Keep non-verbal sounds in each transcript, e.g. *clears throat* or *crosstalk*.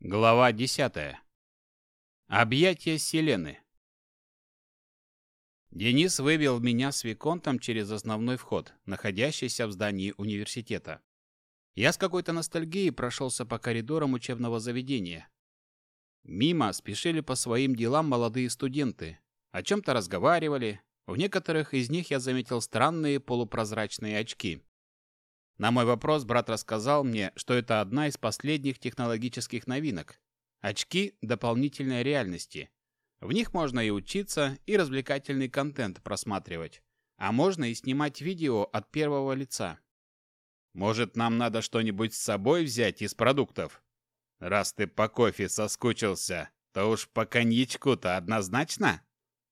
Глава 10. Объятия Селены. Денис вывел меня с Виконтом через основной вход, находящийся в здании университета. Я с какой-то ностальгией прошелся по коридорам учебного заведения. Мимо спешили по своим делам молодые студенты. О чем-то разговаривали. В некоторых из них я заметил странные полупрозрачные очки. На мой вопрос брат рассказал мне, что это одна из последних технологических новинок. Очки дополнительной реальности. В них можно и учиться, и развлекательный контент просматривать. А можно и снимать видео от первого лица. Может, нам надо что-нибудь с собой взять из продуктов? Раз ты по кофе соскучился, то уж по коньячку-то однозначно?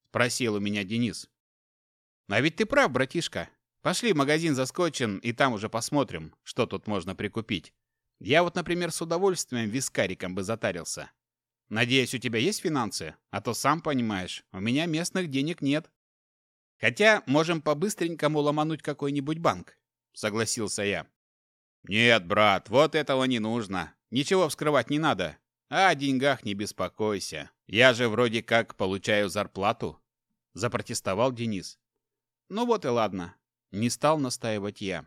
Спросил у меня Денис. А ведь ты прав, братишка. Пошли в магазин заскочим, и там уже посмотрим, что тут можно прикупить. Я вот, например, с удовольствием вискариком бы затарился. Надеюсь, у тебя есть финансы? А то сам понимаешь, у меня местных денег нет. Хотя можем по-быстренькому ломануть какой-нибудь банк, согласился я. Нет, брат, вот этого не нужно. Ничего вскрывать не надо. А о деньгах не беспокойся. Я же вроде как получаю зарплату, запротестовал Денис. Ну вот и ладно. Не стал настаивать я.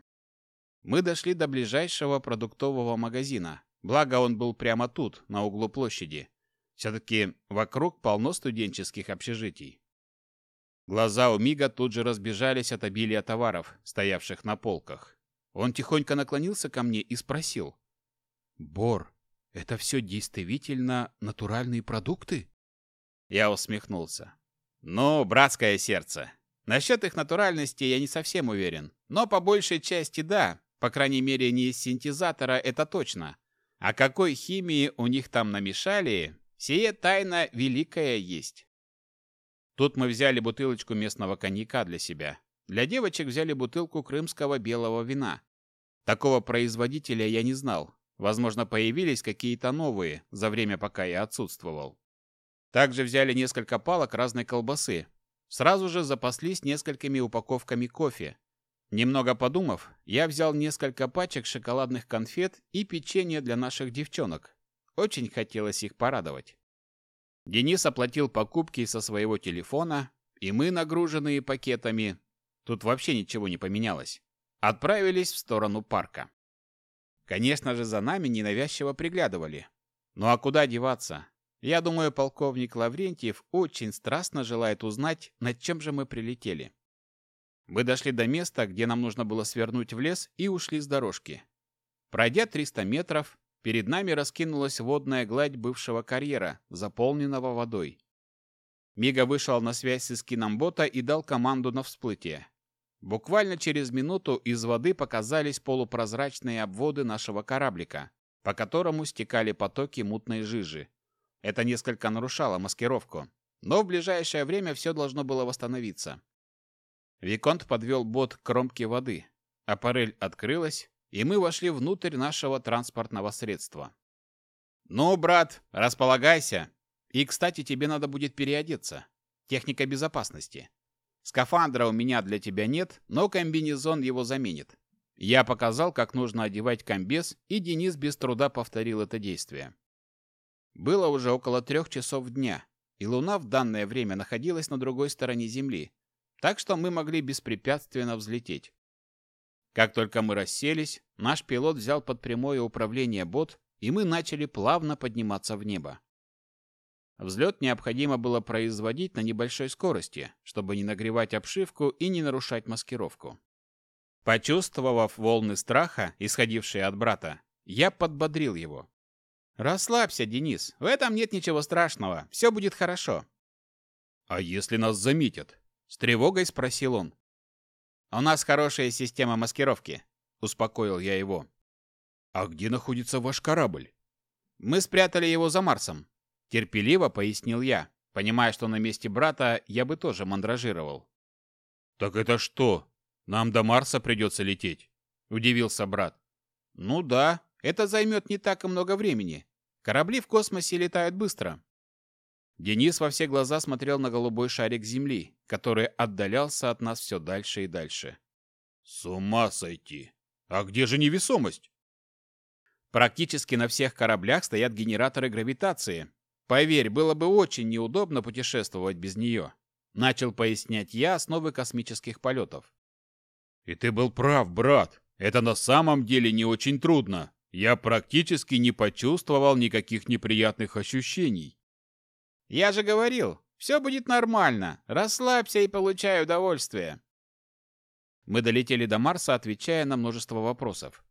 Мы дошли до ближайшего продуктового магазина. Благо он был прямо тут, на углу площади. Все-таки вокруг полно студенческих общежитий. Глаза у Мига тут же разбежались от обилия товаров, стоявших на полках. Он тихонько наклонился ко мне и спросил. «Бор, это все действительно натуральные продукты?» Я усмехнулся. «Ну, братское сердце, Насчет их натуральности я не совсем уверен, но по большей части да, по крайней мере не из синтезатора, это точно. А какой химии у них там намешали, сие тайна великая есть. Тут мы взяли бутылочку местного коньяка для себя. Для девочек взяли бутылку крымского белого вина. Такого производителя я не знал. Возможно, появились какие-то новые за время, пока я отсутствовал. Также взяли несколько палок разной колбасы, Сразу же запаслись несколькими упаковками кофе. Немного подумав, я взял несколько пачек шоколадных конфет и печенье для наших девчонок. Очень хотелось их порадовать. Денис оплатил покупки со своего телефона, и мы, нагруженные пакетами, тут вообще ничего не поменялось, отправились в сторону парка. Конечно же, за нами ненавязчиво приглядывали. Ну а куда деваться? Я думаю, полковник Лаврентьев очень страстно желает узнать, над чем же мы прилетели. Мы дошли до места, где нам нужно было свернуть в лес, и ушли с дорожки. Пройдя 300 метров, перед нами раскинулась водная гладь бывшего карьера, заполненного водой. Мига вышел на связь с эскином бота и дал команду на всплытие. Буквально через минуту из воды показались полупрозрачные обводы нашего кораблика, по которому стекали потоки мутной жижи. Это несколько нарушало маскировку, но в ближайшее время все должно было восстановиться. Виконт подвел бот к кромке воды. Аппарель открылась, и мы вошли внутрь нашего транспортного средства. «Ну, брат, располагайся. И, кстати, тебе надо будет переодеться. Техника безопасности. Скафандра у меня для тебя нет, но комбинезон его заменит. Я показал, как нужно одевать комбез, и Денис без труда повторил это действие. Было уже около трех часов дня, и Луна в данное время находилась на другой стороне Земли, так что мы могли беспрепятственно взлететь. Как только мы расселись, наш пилот взял под прямое управление бот, и мы начали плавно подниматься в небо. Взлет необходимо было производить на небольшой скорости, чтобы не нагревать обшивку и не нарушать маскировку. Почувствовав волны страха, исходившие от брата, я подбодрил его. Расслабься, Денис. В этом нет ничего страшного. Все будет хорошо. А если нас заметят? С тревогой спросил он. У нас хорошая система маскировки, успокоил я его. А где находится ваш корабль? Мы спрятали его за Марсом, терпеливо пояснил я, понимая, что на месте брата я бы тоже мандражировал. Так это что? Нам до Марса придется лететь? удивился брат. Ну да, это займет не так и много времени. Корабли в космосе летают быстро. Денис во все глаза смотрел на голубой шарик Земли, который отдалялся от нас все дальше и дальше. С ума сойти! А где же невесомость? Практически на всех кораблях стоят генераторы гравитации. Поверь, было бы очень неудобно путешествовать без нее. Начал пояснять я основы космических полетов. И ты был прав, брат. Это на самом деле не очень трудно. Я практически не почувствовал никаких неприятных ощущений. Я же говорил, все будет нормально. Расслабься и получай удовольствие. Мы долетели до Марса, отвечая на множество вопросов.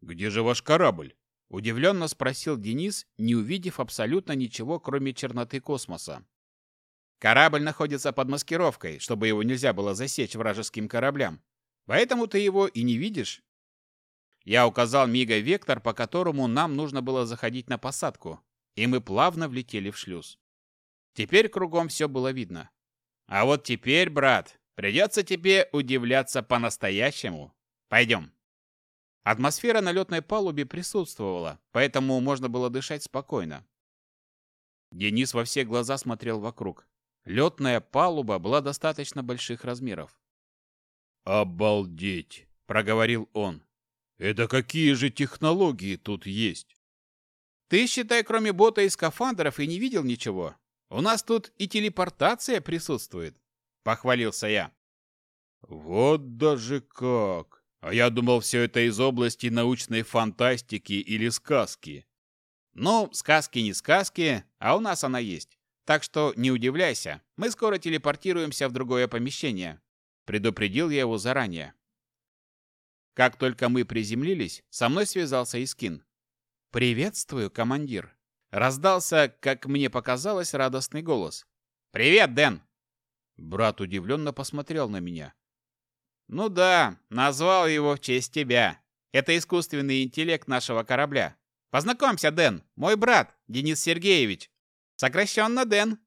«Где же ваш корабль?» – удивленно спросил Денис, не увидев абсолютно ничего, кроме черноты космоса. «Корабль находится под маскировкой, чтобы его нельзя было засечь вражеским кораблям. Поэтому ты его и не видишь». Я указал Мига вектор, по которому нам нужно было заходить на посадку, и мы плавно влетели в шлюз. Теперь кругом все было видно. А вот теперь, брат, придется тебе удивляться по-настоящему. Пойдем. Атмосфера на летной палубе присутствовала, поэтому можно было дышать спокойно. Денис во все глаза смотрел вокруг. Летная палуба была достаточно больших размеров. «Обалдеть!» — проговорил он. «Это какие же технологии тут есть?» «Ты, считай, кроме бота и скафандров и не видел ничего. У нас тут и телепортация присутствует», — похвалился я. «Вот даже как!» А я думал, все это из области научной фантастики или сказки. Ну, сказки не сказки, а у нас она есть. Так что не удивляйся, мы скоро телепортируемся в другое помещение. Предупредил я его заранее. Как только мы приземлились, со мной связался Искин. «Приветствую, командир!» Раздался, как мне показалось, радостный голос. «Привет, Дэн!» Брат удивленно посмотрел на меня. Ну да, назвал его в честь тебя. Это искусственный интеллект нашего корабля. Познакомься, Дэн, мой брат, Денис Сергеевич. Сокращенно Дэн.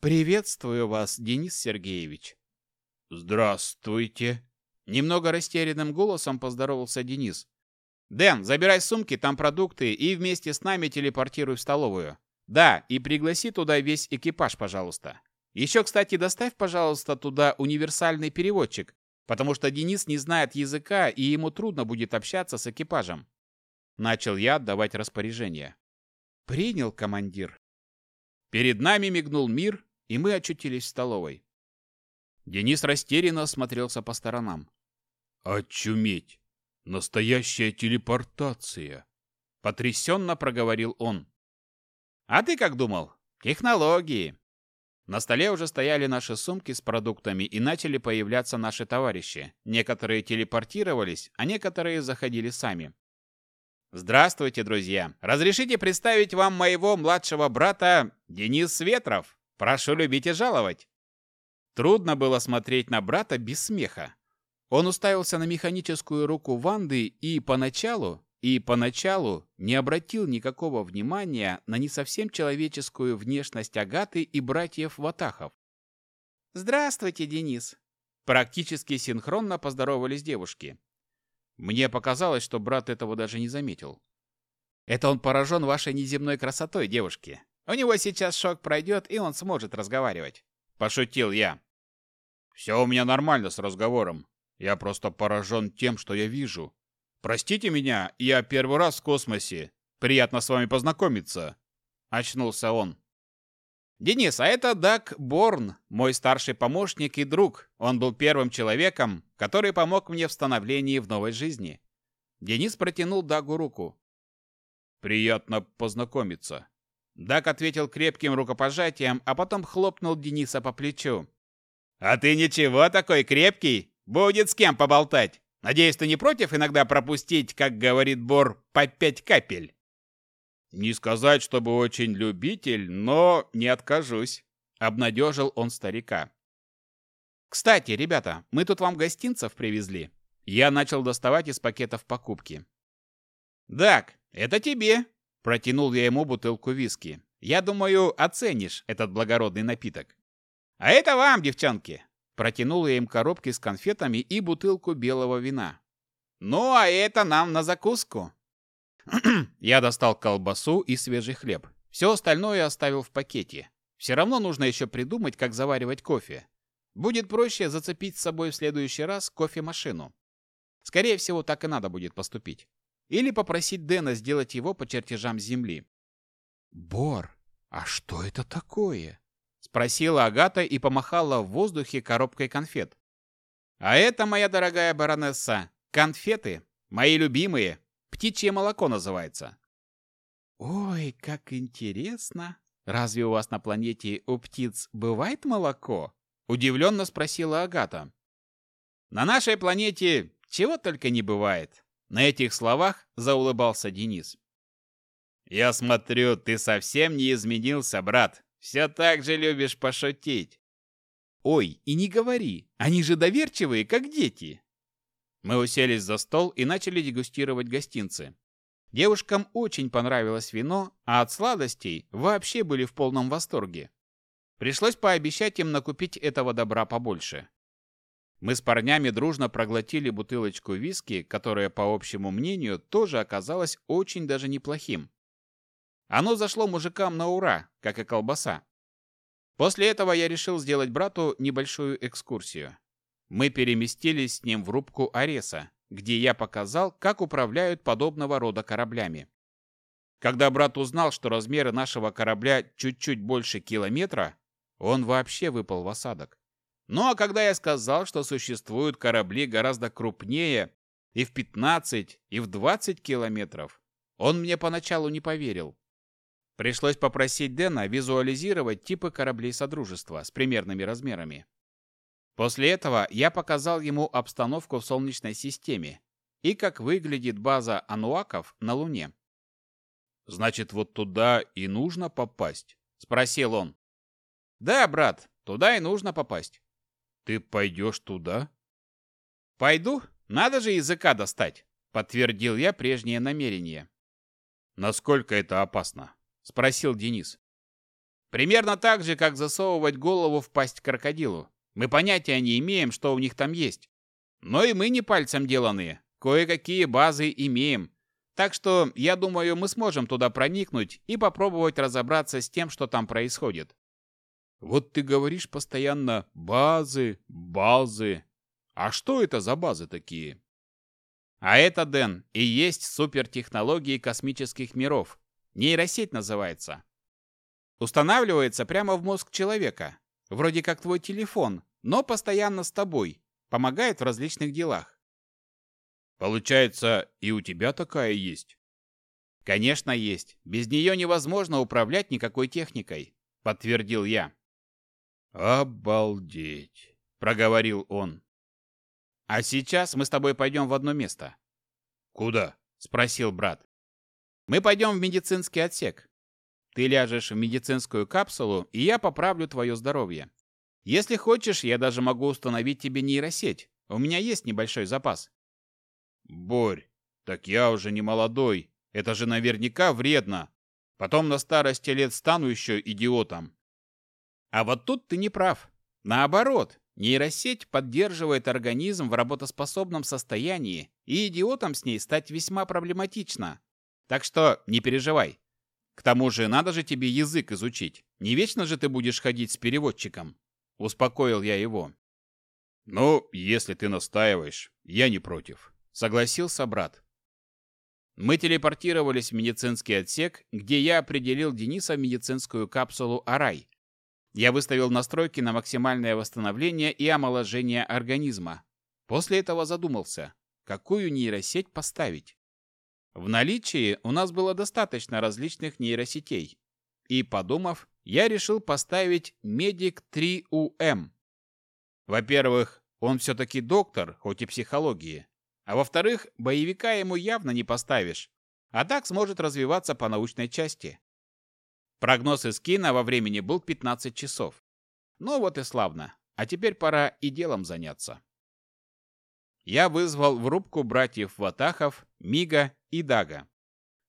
Приветствую вас, Денис Сергеевич. Здравствуйте. Немного растерянным голосом поздоровался Денис. Дэн, забирай сумки, там продукты, и вместе с нами телепортируй в столовую. Да, и пригласи туда весь экипаж, пожалуйста. Еще, кстати, доставь, пожалуйста, туда универсальный переводчик, потому что Денис не знает языка, и ему трудно будет общаться с экипажем. Начал я отдавать распоряжение. Принял, командир. Перед нами мигнул мир, и мы очутились в столовой. Денис растерянно осмотрелся по сторонам. «Очуметь! Настоящая телепортация!» Потрясенно проговорил он. «А ты как думал? Технологии!» На столе уже стояли наши сумки с продуктами и начали появляться наши товарищи. Некоторые телепортировались, а некоторые заходили сами. Здравствуйте, друзья! Разрешите представить вам моего младшего брата Денис Ветров. Прошу любить и жаловать. Трудно было смотреть на брата без смеха. Он уставился на механическую руку Ванды и поначалу, и поначалу не обратил никакого внимания на не совсем человеческую внешность Агаты и братьев Ватахов. «Здравствуйте, Денис!» Практически синхронно поздоровались девушки. Мне показалось, что брат этого даже не заметил. «Это он поражен вашей неземной красотой, девушки. У него сейчас шок пройдет, и он сможет разговаривать». Пошутил я. «Все у меня нормально с разговором. Я просто поражен тем, что я вижу», Простите меня, я первый раз в космосе. Приятно с вами познакомиться. Очнулся он. Денис, а это Даг Борн, мой старший помощник и друг. Он был первым человеком, который помог мне в становлении в новой жизни. Денис протянул Дагу руку. Приятно познакомиться. Даг ответил крепким рукопожатием, а потом хлопнул Дениса по плечу. А ты ничего такой крепкий, будет с кем поболтать. Надеюсь, ты не против иногда пропустить, как говорит Бор, по пять капель? Не сказать, чтобы очень любитель, но не откажусь, обнадежил он старика. Кстати, ребята, мы тут вам гостинцев привезли. Я начал доставать из пакетов покупки. «Дак, это тебе!» Протянул я ему бутылку виски. «Я думаю, оценишь этот благородный напиток». «А это вам, девчонки! Протянул я им коробки с конфетами и бутылку белого вина. «Ну, а это нам на закуску!» *clears throat* Я достал колбасу и свежий хлеб. Все остальное оставил в пакете. Все равно нужно еще придумать, как заваривать кофе. Будет проще зацепить с собой в следующий раз кофемашину. Скорее всего, так и надо будет поступить. или попросить Дэна сделать его по чертежам Земли. «Бор, а что это такое?» — спросила Агата и помахала в воздухе коробкой конфет. «А это, моя дорогая баронесса, конфеты, мои любимые, птичье молоко называется». «Ой, как интересно! Разве у вас на планете у птиц бывает молоко?» — удивленно спросила Агата. «На нашей планете чего только не бывает», — на этих словах заулыбался Денис. «Я смотрю, ты совсем не изменился, брат. Все так же любишь пошутить». «Ой, и не говори, они же доверчивые, как дети». Мы уселись за стол и начали дегустировать гостинцы. Девушкам очень понравилось вино, а от сладостей вообще были в полном восторге. Пришлось пообещать им накупить этого добра побольше. Мы с парнями дружно проглотили бутылочку виски, которая, по общему мнению, тоже оказалась очень даже неплохим. Оно зашло мужикам на ура, как и колбаса. После этого я решил сделать брату небольшую экскурсию. Мы переместились с ним в рубку Ареса, где я показал, как управляют подобного рода кораблями. Когда брат узнал, что размеры нашего корабля чуть-чуть больше километра, он вообще выпал в осадок. Ну а когда я сказал, что существуют корабли гораздо крупнее и в 15, и в 20 километров, он мне поначалу не поверил. Пришлось попросить Дэна визуализировать типы кораблей Содружества с примерными размерами. После этого я показал ему обстановку в Солнечной системе и как выглядит база ануаков на Луне. «Значит, вот туда и нужно попасть?» – спросил он. «Да, брат, туда и нужно попасть». «Ты пойдешь туда?» «Пойду. Надо же языка достать», – подтвердил я прежнее намерение. «Насколько это опасно?» Спросил Денис. Примерно так же, как засовывать голову в пасть крокодилу. Мы понятия не имеем, что у них там есть. Но и мы не пальцем деланные. Кое-какие базы имеем. Так что, я думаю, мы сможем туда проникнуть и попробовать разобраться с тем, что там происходит. Вот ты говоришь постоянно «базы», «базы». А что это за базы такие? А это, Дэн, и есть супертехнологии космических миров. Нейросеть называется. Устанавливается прямо в мозг человека. Вроде как твой телефон, но постоянно с тобой. Помогает в различных делах. Получается, и у тебя такая есть? Конечно, есть. Без нее невозможно управлять никакой техникой, подтвердил я. Обалдеть, проговорил он. А сейчас мы с тобой пойдем в одно место. Куда? спросил брат. Мы пойдем в медицинский отсек. Ты ляжешь в медицинскую капсулу, и я поправлю твое здоровье. Если хочешь, я даже могу установить тебе нейросеть. У меня есть небольшой запас. Борь, так я уже не молодой. Это же наверняка вредно. Потом на старости лет стану еще идиотом. А вот тут ты не прав. Наоборот, нейросеть поддерживает организм в работоспособном состоянии, и идиотом с ней стать весьма проблематично. Так что не переживай. К тому же надо же тебе язык изучить. Не вечно же ты будешь ходить с переводчиком. Успокоил я его. Ну, если ты настаиваешь, я не против. Согласился брат. Мы телепортировались в медицинский отсек, где я определил Дениса в медицинскую капсулу «Арай». Я выставил настройки на максимальное восстановление и омоложение организма. После этого задумался, какую нейросеть поставить. В наличии у нас было достаточно различных нейросетей. И, подумав, я решил поставить Медик 3UM. Во-первых, он все-таки доктор, хоть и психологии. А во-вторых, боевика ему явно не поставишь. А так сможет развиваться по научной части. Прогноз из кино во времени был 15 часов. Ну вот и славно. А теперь пора и делом заняться я вызвал в рубку братьев Ватахов, Мига и Дага.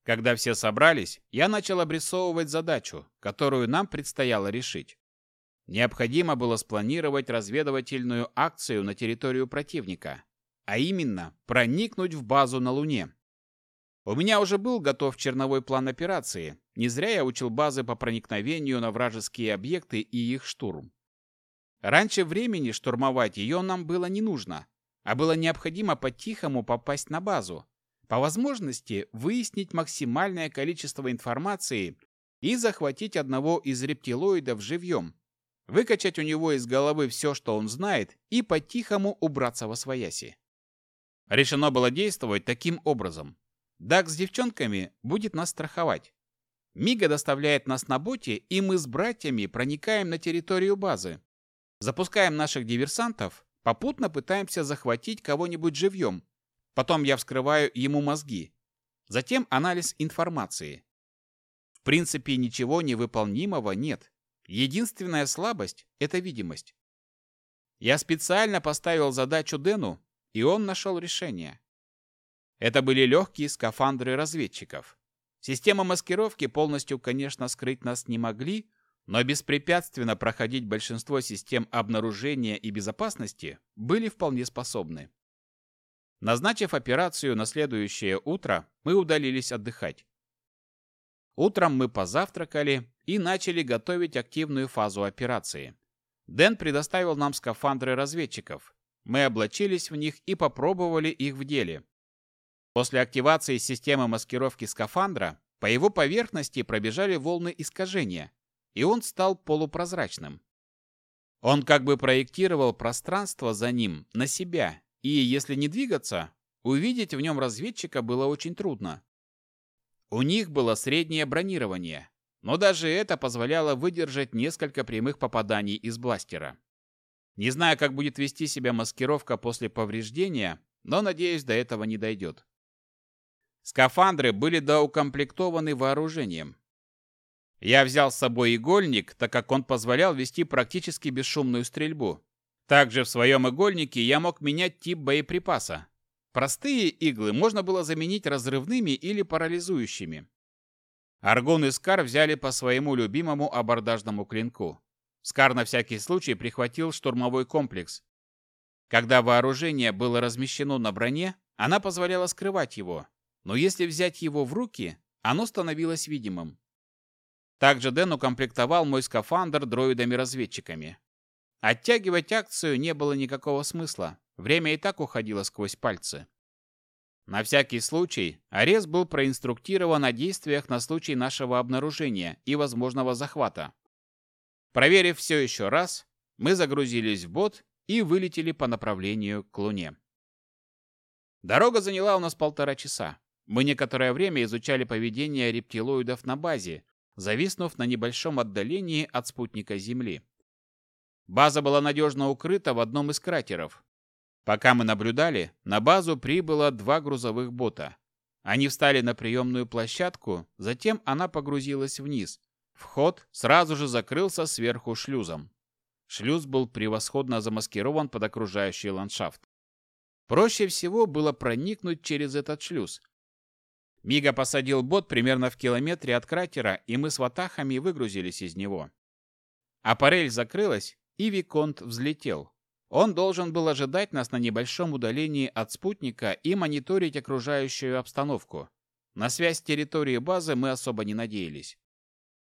Когда все собрались, я начал обрисовывать задачу, которую нам предстояло решить. Необходимо было спланировать разведывательную акцию на территорию противника, а именно проникнуть в базу на Луне. У меня уже был готов черновой план операции, не зря я учил базы по проникновению на вражеские объекты и их штурм. Раньше времени штурмовать ее нам было не нужно, а было необходимо по-тихому попасть на базу, По возможности выяснить максимальное количество информации и захватить одного из рептилоидов живьем, выкачать у него из головы все, что он знает, и по-тихому убраться во свояси. Решено было действовать таким образом. Дак с девчонками будет нас страховать. Мига доставляет нас на боте, и мы с братьями проникаем на территорию базы. Запускаем наших диверсантов, попутно пытаемся захватить кого-нибудь живьем. Потом я вскрываю ему мозги. Затем анализ информации. В принципе, ничего невыполнимого нет. Единственная слабость – это видимость. Я специально поставил задачу Дэну, и он нашел решение. Это были легкие скафандры разведчиков. Система маскировки полностью, конечно, скрыть нас не могли, но беспрепятственно проходить большинство систем обнаружения и безопасности были вполне способны. Назначив операцию на следующее утро, мы удалились отдыхать. Утром мы позавтракали и начали готовить активную фазу операции. Дэн предоставил нам скафандры разведчиков. Мы облачились в них и попробовали их в деле. После активации системы маскировки скафандра по его поверхности пробежали волны искажения, и он стал полупрозрачным. Он как бы проектировал пространство за ним на себя, и если не двигаться, увидеть в нем разведчика было очень трудно. У них было среднее бронирование, но даже это позволяло выдержать несколько прямых попаданий из бластера. Не знаю, как будет вести себя маскировка после повреждения, но надеюсь, до этого не дойдет. Скафандры были доукомплектованы вооружением. Я взял с собой игольник, так как он позволял вести практически бесшумную стрельбу. Также в своем игольнике я мог менять тип боеприпаса. Простые иглы можно было заменить разрывными или парализующими. Аргун и Скар взяли по своему любимому абордажному клинку. Скар на всякий случай прихватил штурмовой комплекс. Когда вооружение было размещено на броне, она позволяла скрывать его, но если взять его в руки, оно становилось видимым. Также Дэн укомплектовал мой скафандр дроидами-разведчиками. Оттягивать акцию не было никакого смысла, время и так уходило сквозь пальцы. На всякий случай, Арес был проинструктирован о действиях на случай нашего обнаружения и возможного захвата. Проверив все еще раз, мы загрузились в бот и вылетели по направлению к Луне. Дорога заняла у нас полтора часа. Мы некоторое время изучали поведение рептилоидов на базе, зависнув на небольшом отдалении от спутника Земли. База была надежно укрыта в одном из кратеров. Пока мы наблюдали, на базу прибыло два грузовых бота. Они встали на приемную площадку, затем она погрузилась вниз, Вход сразу же закрылся сверху шлюзом. Шлюз был превосходно замаскирован под окружающий ландшафт. Проще всего было проникнуть через этот шлюз. Мига посадил бот примерно в километре от кратера, и мы с ватахами выгрузились из него. Аппарель закрылась, и Виконт взлетел. Он должен был ожидать нас на небольшом удалении от спутника и мониторить окружающую обстановку. На связь с территорией базы мы особо не надеялись.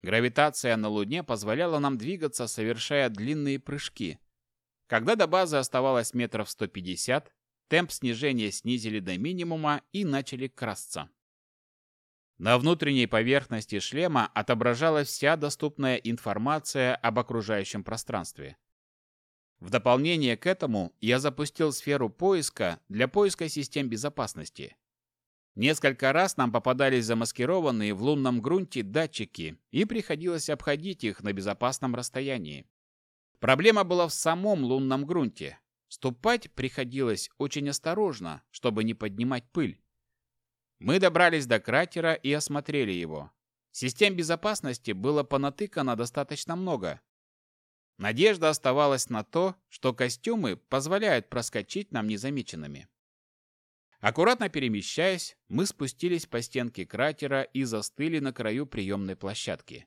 Гравитация на Луне позволяла нам двигаться, совершая длинные прыжки. Когда до базы оставалось метров 150, темп снижения снизили до минимума и начали красться. На внутренней поверхности шлема отображалась вся доступная информация об окружающем пространстве. В дополнение к этому я запустил сферу поиска для поиска систем безопасности. Несколько раз нам попадались замаскированные в лунном грунте датчики, и приходилось обходить их на безопасном расстоянии. Проблема была в самом лунном грунте. Ступать приходилось очень осторожно, чтобы не поднимать пыль. Мы добрались до кратера и осмотрели его. Систем безопасности было понатыкано достаточно много. Надежда оставалась на то, что костюмы позволяют проскочить нам незамеченными. Аккуратно перемещаясь, мы спустились по стенке кратера и застыли на краю приемной площадки.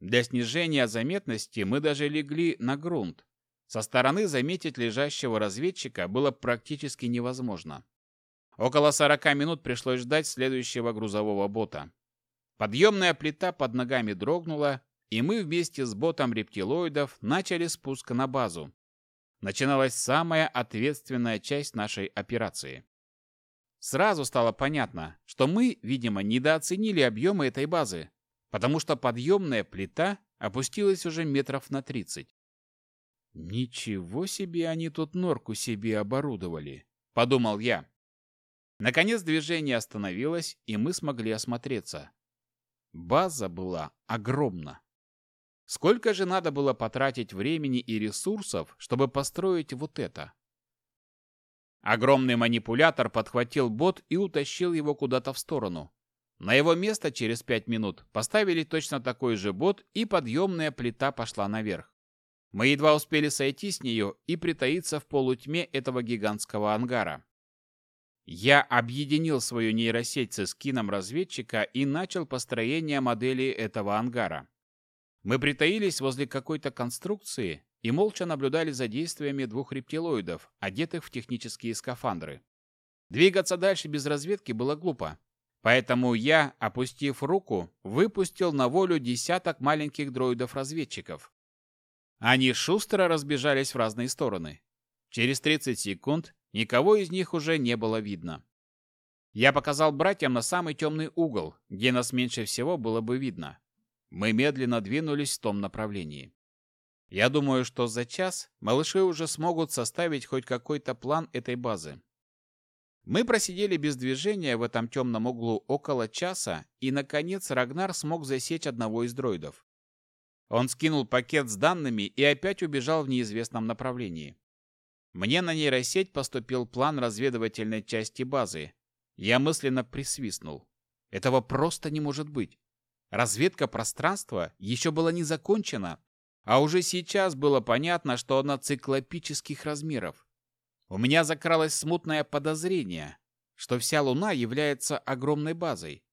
Для снижения заметности мы даже легли на грунт. Со стороны заметить лежащего разведчика было практически невозможно. Около 40 минут пришлось ждать следующего грузового бота. Подъемная плита под ногами дрогнула, и мы вместе с ботом рептилоидов начали спуск на базу. Начиналась самая ответственная часть нашей операции. сразу стало понятно, что мы, видимо, недооценили объемы этой базы, потому что подъемная плита опустилась уже метров на тридцать. «Ничего себе они тут норку себе оборудовали», — подумал я. Наконец движение остановилось, и мы смогли осмотреться. База была огромна. Сколько же надо было потратить времени и ресурсов, чтобы построить вот это? Огромный манипулятор подхватил бот и утащил его куда-то в сторону. На его место через пять минут поставили точно такой же бот, и подъемная плита пошла наверх. Мы едва успели сойти с нее и притаиться в полутьме этого гигантского ангара. Я объединил свою нейросеть с скином разведчика и начал построение модели этого ангара. Мы притаились возле какой-то конструкции и молча наблюдали за действиями двух рептилоидов, одетых в технические скафандры. Двигаться дальше без разведки было глупо. Поэтому я, опустив руку, выпустил на волю десяток маленьких дроидов-разведчиков. Они шустро разбежались в разные стороны. Через 30 секунд никого из них уже не было видно. Я показал братьям на самый темный угол, где нас меньше всего было бы видно. Мы медленно двинулись в том направлении. Я думаю, что за час малыши уже смогут составить хоть какой-то план этой базы. Мы просидели без движения в этом темном углу около часа, и, наконец, Рагнар смог засечь одного из дроидов. Он скинул пакет с данными и опять убежал в неизвестном направлении. Мне на нейросеть поступил план разведывательной части базы. Я мысленно присвистнул. Этого просто не может быть. Разведка пространства еще была не закончена, а уже сейчас было понятно, что она циклопических размеров. У меня закралось смутное подозрение, что вся Луна является огромной базой.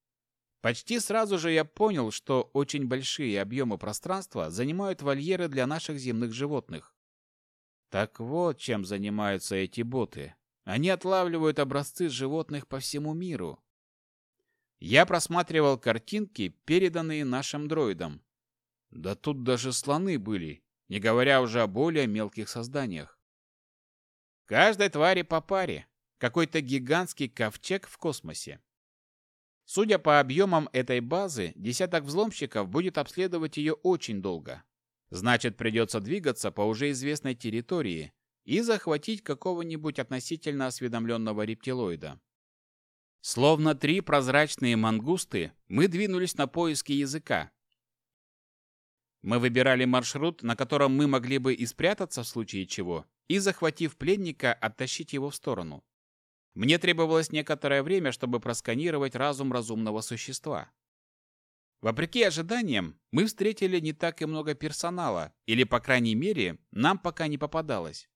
Почти сразу же я понял, что очень большие объемы пространства занимают вольеры для наших земных животных. Так вот, чем занимаются эти боты. Они отлавливают образцы животных по всему миру. Я просматривал картинки, переданные нашим дроидам. Да тут даже слоны были, не говоря уже о более мелких созданиях. Каждой твари по паре. Какой-то гигантский ковчег в космосе. Судя по объемам этой базы, десяток взломщиков будет обследовать ее очень долго. Значит, придется двигаться по уже известной территории и захватить какого-нибудь относительно осведомленного рептилоида. Словно три прозрачные мангусты, мы двинулись на поиски языка. Мы выбирали маршрут, на котором мы могли бы и спрятаться в случае чего, и, захватив пленника, оттащить его в сторону. Мне требовалось некоторое время, чтобы просканировать разум разумного существа. Вопреки ожиданиям, мы встретили не так и много персонала, или, по крайней мере, нам пока не попадалось.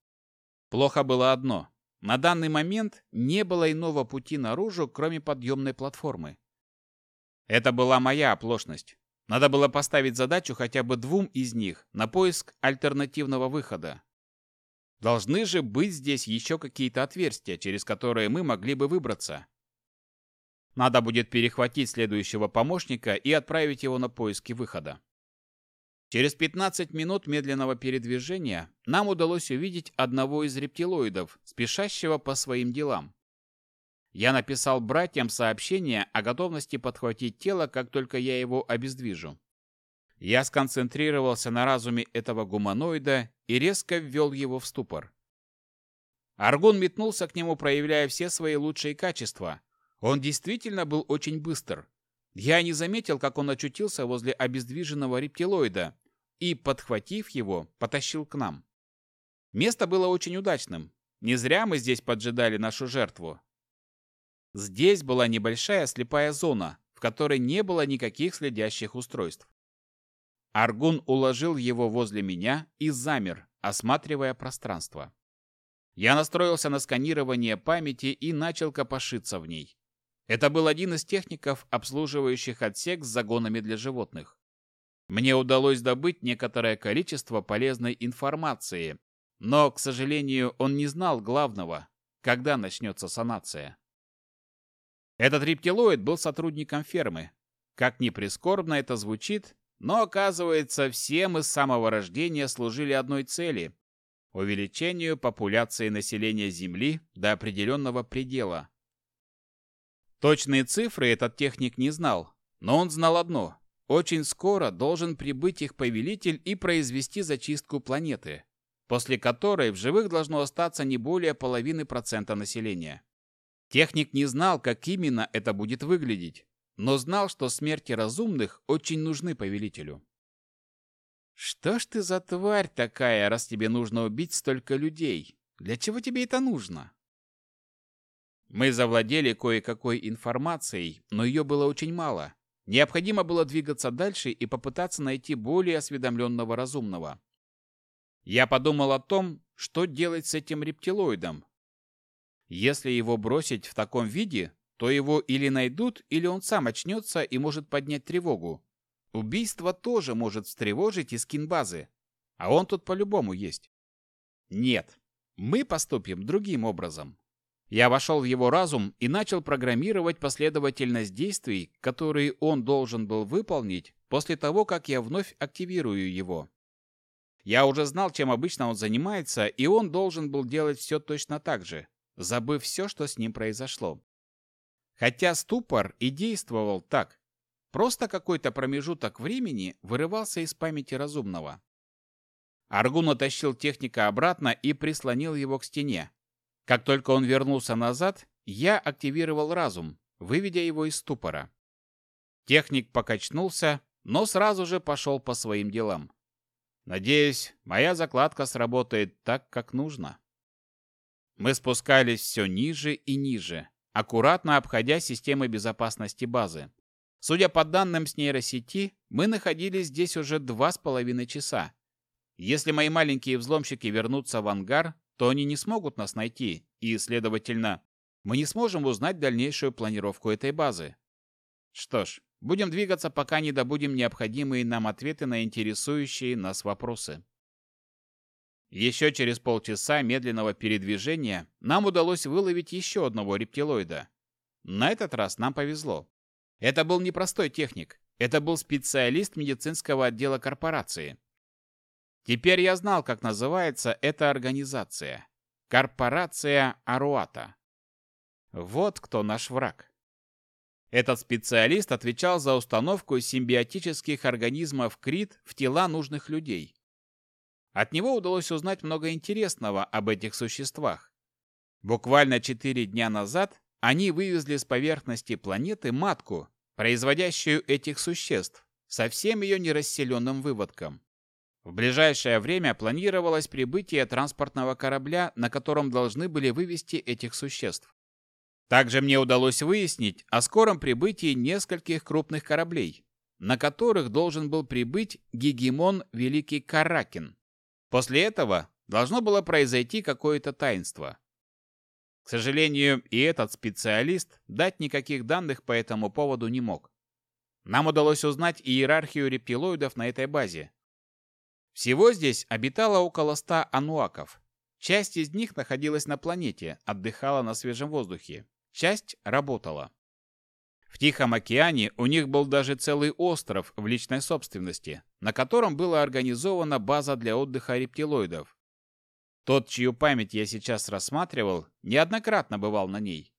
Плохо было одно. На данный момент не было иного пути наружу, кроме подъемной платформы. Это была моя оплошность. Надо было поставить задачу хотя бы двум из них на поиск альтернативного выхода. Должны же быть здесь еще какие-то отверстия, через которые мы могли бы выбраться. Надо будет перехватить следующего помощника и отправить его на поиски выхода. Через 15 минут медленного передвижения нам удалось увидеть одного из рептилоидов, спешащего по своим делам. Я написал братьям сообщение о готовности подхватить тело, как только я его обездвижу. Я сконцентрировался на разуме этого гуманоида и резко ввел его в ступор. Аргун метнулся к нему, проявляя все свои лучшие качества. Он действительно был очень быстр. Я не заметил, как он очутился возле обездвиженного рептилоида и, подхватив его, потащил к нам. Место было очень удачным. Не зря мы здесь поджидали нашу жертву. Здесь была небольшая слепая зона, в которой не было никаких следящих устройств. Аргун уложил его возле меня и замер, осматривая пространство. Я настроился на сканирование памяти и начал копошиться в ней. Это был один из техников, обслуживающих отсек с загонами для животных. Мне удалось добыть некоторое количество полезной информации, но, к сожалению, он не знал главного, когда начнется санация. Этот рептилоид был сотрудником фермы. Как ни прискорбно это звучит, но оказывается, все мы с самого рождения служили одной цели – увеличению популяции населения Земли до определенного предела. Точные цифры этот техник не знал, но он знал одно. Очень скоро должен прибыть их повелитель и произвести зачистку планеты, после которой в живых должно остаться не более половины процента населения. Техник не знал, как именно это будет выглядеть, но знал, что смерти разумных очень нужны повелителю. «Что ж ты за тварь такая, раз тебе нужно убить столько людей? Для чего тебе это нужно?» Мы завладели кое-какой информацией, но ее было очень мало. Необходимо было двигаться дальше и попытаться найти более осведомленного разумного. Я подумал о том, что делать с этим рептилоидом. Если его бросить в таком виде, то его или найдут, или он сам очнется и может поднять тревогу. Убийство тоже может встревожить и скин базы, а он тут по-любому есть. Нет, мы поступим другим образом. Я вошел в его разум и начал программировать последовательность действий, которые он должен был выполнить после того, как я вновь активирую его. Я уже знал, чем обычно он занимается, и он должен был делать все точно так же, забыв все, что с ним произошло. Хотя ступор и действовал так. Просто какой-то промежуток времени вырывался из памяти разумного. Аргун оттащил техника обратно и прислонил его к стене, как только он вернулся назад, я активировал разум, выведя его из ступора. Техник покачнулся, но сразу же пошел по своим делам. Надеюсь, моя закладка сработает так, как нужно. Мы спускались все ниже и ниже, аккуратно обходя системы безопасности базы. Судя по данным с нейросети, мы находились здесь уже два с половиной часа. Если мои маленькие взломщики вернутся в ангар, то они не смогут нас найти, и, следовательно, мы не сможем узнать дальнейшую планировку этой базы. Что ж, будем двигаться, пока не добудем необходимые нам ответы на интересующие нас вопросы. Еще через полчаса медленного передвижения нам удалось выловить еще одного рептилоида. На этот раз нам повезло. Это был не простой техник, это был специалист медицинского отдела корпорации. Теперь я знал, как называется эта организация. Корпорация Аруата. Вот кто наш враг. Этот специалист отвечал за установку симбиотических организмов Крит в тела нужных людей. От него удалось узнать много интересного об этих существах. Буквально четыре дня назад они вывезли с поверхности планеты матку, производящую этих существ, со всем ее нерасселенным выводком. В ближайшее время планировалось прибытие транспортного корабля, на котором должны были вывести этих существ. Также мне удалось выяснить о скором прибытии нескольких крупных кораблей, на которых должен был прибыть гегемон Великий Каракин. После этого должно было произойти какое-то таинство. К сожалению, и этот специалист дать никаких данных по этому поводу не мог. Нам удалось узнать иерархию рептилоидов на этой базе, всего здесь обитало около ста ануаков. Часть из них находилась на планете, отдыхала на свежем воздухе. Часть работала. В Тихом океане у них был даже целый остров в личной собственности, на котором была организована база для отдыха рептилоидов. Тот, чью память я сейчас рассматривал, неоднократно бывал на ней.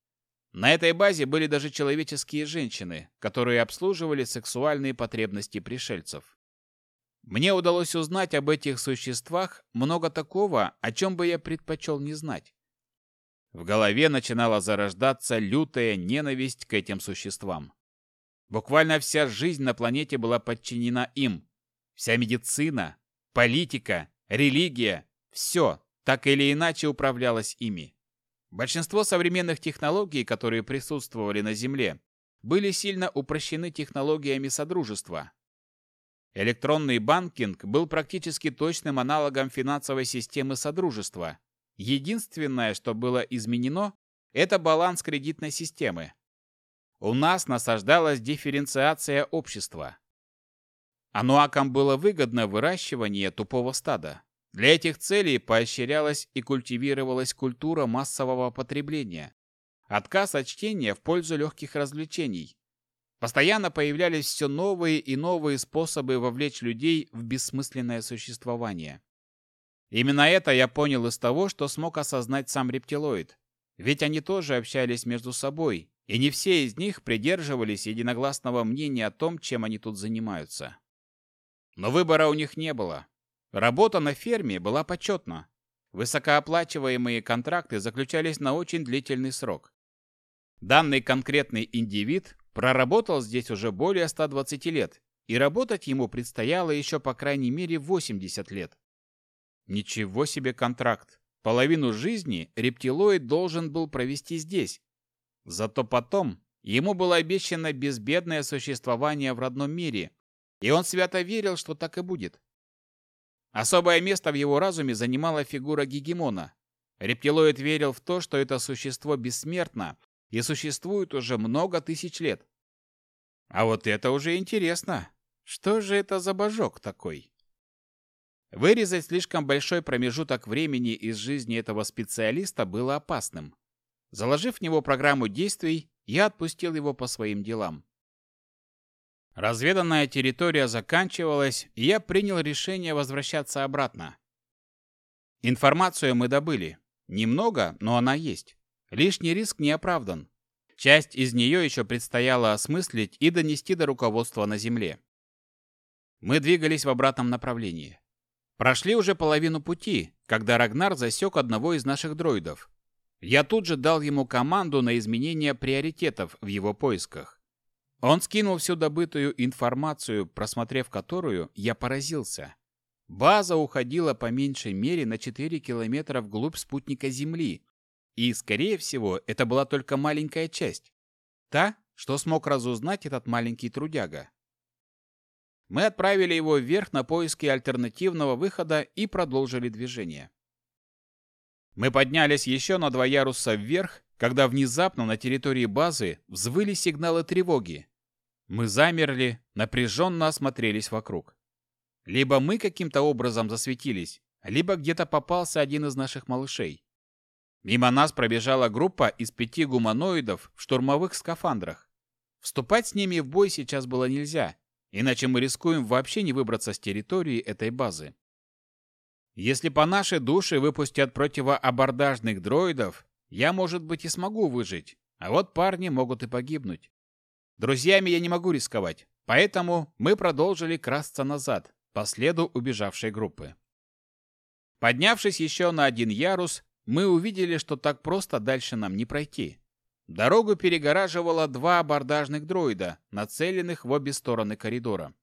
На этой базе были даже человеческие женщины, которые обслуживали сексуальные потребности пришельцев. Мне удалось узнать об этих существах много такого, о чем бы я предпочел не знать. В голове начинала зарождаться лютая ненависть к этим существам. Буквально вся жизнь на планете была подчинена им. Вся медицина, политика, религия – все так или иначе управлялось ими. Большинство современных технологий, которые присутствовали на Земле, были сильно упрощены технологиями Содружества, Электронный банкинг был практически точным аналогом финансовой системы Содружества. Единственное, что было изменено, это баланс кредитной системы. У нас насаждалась дифференциация общества. Ануакам было выгодно выращивание тупого стада. Для этих целей поощрялась и культивировалась культура массового потребления. Отказ от чтения в пользу легких развлечений. Постоянно появлялись все новые и новые способы вовлечь людей в бессмысленное существование. Именно это я понял из того, что смог осознать сам рептилоид. Ведь они тоже общались между собой, И не все из них придерживались единогласного мнения о том, чем они тут занимаются. Но выбора у них не было. Работа на ферме была почетна. Высокооплачиваемые контракты заключались на очень длительный срок. Данный конкретный индивид проработал здесь уже более 120 лет, и работать ему предстояло еще по крайней мере 80 лет. Ничего себе контракт! Половину жизни рептилоид должен был провести здесь. Зато потом ему было обещано безбедное существование в родном мире, и он свято верил, что так и будет. Особое место в его разуме занимала фигура Гегемона. Рептилоид верил в то, что это существо бессмертно и существует уже много тысяч лет. А вот это уже интересно. Что же это за божок такой? Вырезать слишком большой промежуток времени из жизни этого специалиста было опасным. Заложив в него программу действий, я отпустил его по своим делам. Разведанная территория заканчивалась, и я принял решение возвращаться обратно. Информацию мы добыли. Немного, но она есть. Лишний риск не оправдан. Часть из нее еще предстояло осмыслить и донести до руководства на Земле. Мы двигались в обратном направлении. Прошли уже половину пути, когда Рагнар засек одного из наших дроидов. Я тут же дал ему команду на изменение приоритетов в его поисках. Он скинул всю добытую информацию, просмотрев которую, я поразился. База уходила по меньшей мере на 4 километра вглубь спутника Земли, и, скорее всего, это была только маленькая часть. Та, что смог разузнать этот маленький трудяга. Мы отправили его вверх на поиски альтернативного выхода и продолжили движение. Мы поднялись еще на два яруса вверх, когда внезапно на территории базы взвыли сигналы тревоги. Мы замерли, напряженно осмотрелись вокруг. Либо мы каким-то образом засветились, либо где-то попался один из наших малышей. Мимо нас пробежала группа из пяти гуманоидов в штурмовых скафандрах. Вступать с ними в бой сейчас было нельзя, Иначе мы рискуем вообще не выбраться с территории этой базы. Если по нашей душе выпустят противоабордажных дроидов, я, может быть, и смогу выжить, а вот парни могут и погибнуть. Друзьями я не могу рисковать, поэтому мы продолжили красться назад, по следу убежавшей группы. Поднявшись еще на один ярус, мы увидели, что так просто дальше нам не пройти. Дорогу перегораживало два абордажных дроида, нацеленных в обе стороны коридора.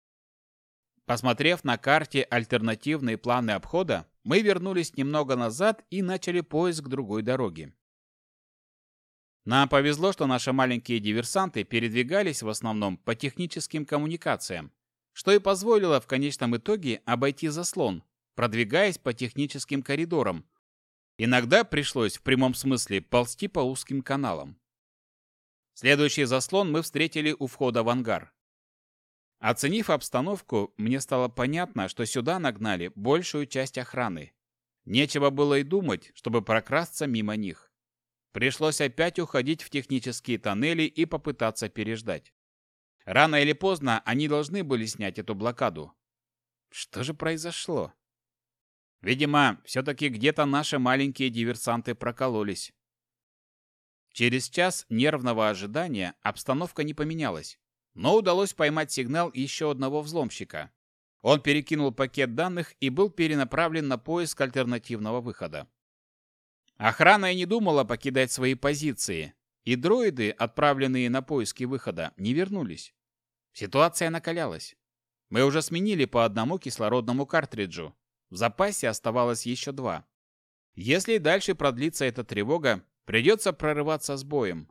Посмотрев на карте альтернативные планы обхода, мы вернулись немного назад и начали поиск другой дороги. Нам повезло, что наши маленькие диверсанты передвигались в основном по техническим коммуникациям, что и позволило в конечном итоге обойти заслон, продвигаясь по техническим коридорам. Иногда пришлось в прямом смысле ползти по узким каналам. Следующий заслон мы встретили у входа в ангар. Оценив обстановку, мне стало понятно, что сюда нагнали большую часть охраны. Нечего было и думать, чтобы прокрасться мимо них. Пришлось опять уходить в технические тоннели и попытаться переждать. Рано или поздно они должны были снять эту блокаду. Что же произошло? Видимо, все-таки где-то наши маленькие диверсанты прокололись. Через час нервного ожидания обстановка не поменялась, но удалось поймать сигнал еще одного взломщика. Он перекинул пакет данных и был перенаправлен на поиск альтернативного выхода. Охрана и не думала покидать свои позиции, и дроиды, отправленные на поиски выхода, не вернулись. Ситуация накалялась. Мы уже сменили по одному кислородному картриджу. В запасе оставалось еще два. Если дальше продлится эта тревога, Придется прорываться с боем.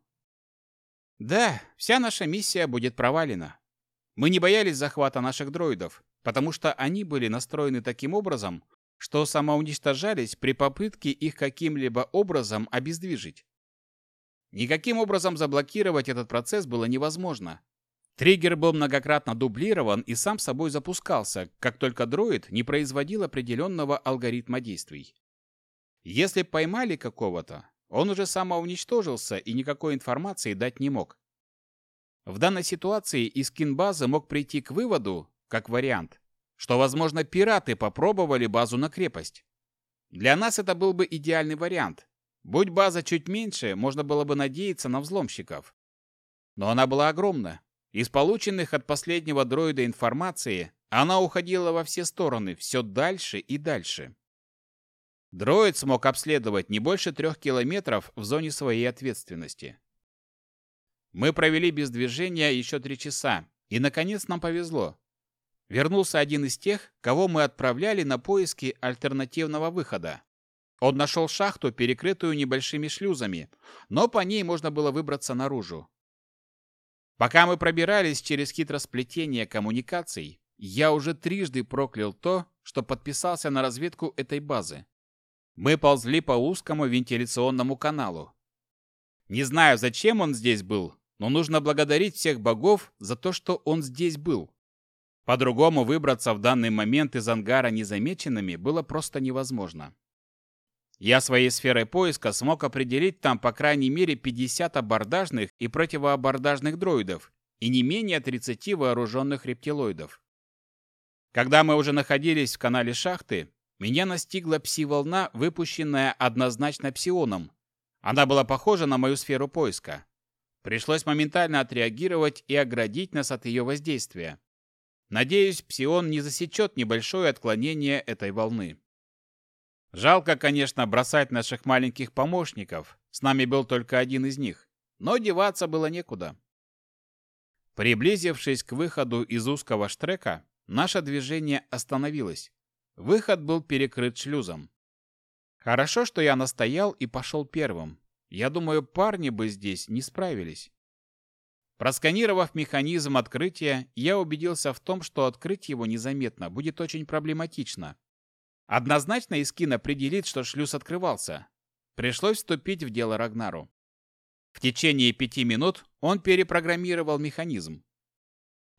Да, вся наша миссия будет провалена. Мы не боялись захвата наших дроидов, потому что они были настроены таким образом, что самоуничтожались при попытке их каким-либо образом обездвижить. Никаким образом заблокировать этот процесс было невозможно. Триггер был многократно дублирован и сам собой запускался, как только дроид не производил определенного алгоритма действий. Если поймали какого-то, он уже самоуничтожился и никакой информации дать не мог. В данной ситуации из кинбазы мог прийти к выводу, как вариант, что, возможно, пираты попробовали базу на крепость. Для нас это был бы идеальный вариант. Будь база чуть меньше, можно было бы надеяться на взломщиков. Но она была огромна. Из полученных от последнего дроида информации она уходила во все стороны, все дальше и дальше. Дроид смог обследовать не больше трех километров в зоне своей ответственности. Мы провели без движения еще три часа, и, наконец, нам повезло. Вернулся один из тех, кого мы отправляли на поиски альтернативного выхода. Он нашел шахту, перекрытую небольшими шлюзами, но по ней можно было выбраться наружу. Пока мы пробирались через хитросплетение коммуникаций, я уже трижды проклял то, что подписался на разведку этой базы. Мы ползли по узкому вентиляционному каналу. Не знаю, зачем он здесь был, но нужно благодарить всех богов за то, что он здесь был. По-другому выбраться в данный момент из ангара незамеченными было просто невозможно. Я своей сферой поиска смог определить там по крайней мере 50 абордажных и противоабордажных дроидов и не менее 30 вооруженных рептилоидов. Когда мы уже находились в канале шахты, меня настигла пси-волна, выпущенная однозначно псионом. Она была похожа на мою сферу поиска. Пришлось моментально отреагировать и оградить нас от ее воздействия. Надеюсь, псион не засечет небольшое отклонение этой волны. Жалко, конечно, бросать наших маленьких помощников. С нами был только один из них. Но деваться было некуда. Приблизившись к выходу из узкого штрека, наше движение остановилось. Выход был перекрыт шлюзом. Хорошо, что я настоял и пошел первым. Я думаю, парни бы здесь не справились. Просканировав механизм открытия, я убедился в том, что открыть его незаметно будет очень проблематично. Однозначно Искин определит, что шлюз открывался. Пришлось вступить в дело Рагнару. В течение пяти минут он перепрограммировал механизм.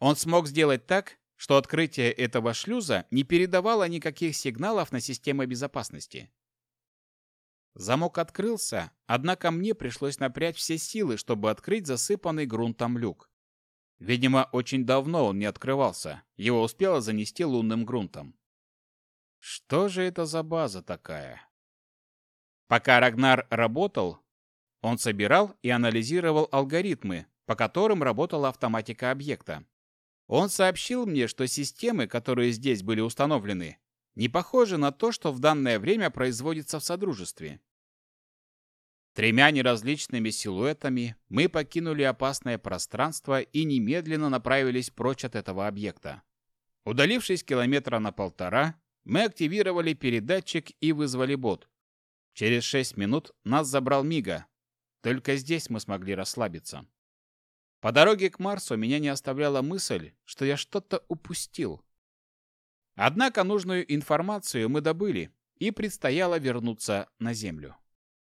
Он смог сделать так, что открытие этого шлюза не передавало никаких сигналов на систему безопасности. Замок открылся, однако мне пришлось напрячь все силы, чтобы открыть засыпанный грунтом люк. Видимо, очень давно он не открывался, его успело занести лунным грунтом. Что же это за база такая? Пока Рагнар работал, он собирал и анализировал алгоритмы, по которым работала автоматика объекта. Он сообщил мне, что системы, которые здесь были установлены, не похожи на то, что в данное время производится в Содружестве. Тремя неразличными силуэтами мы покинули опасное пространство и немедленно направились прочь от этого объекта. Удалившись километра на полтора, мы активировали передатчик и вызвали бот. Через шесть минут нас забрал Мига. Только здесь мы смогли расслабиться. По дороге к Марсу меня не оставляла мысль, что я что-то упустил. Однако нужную информацию мы добыли, и предстояло вернуться на Землю.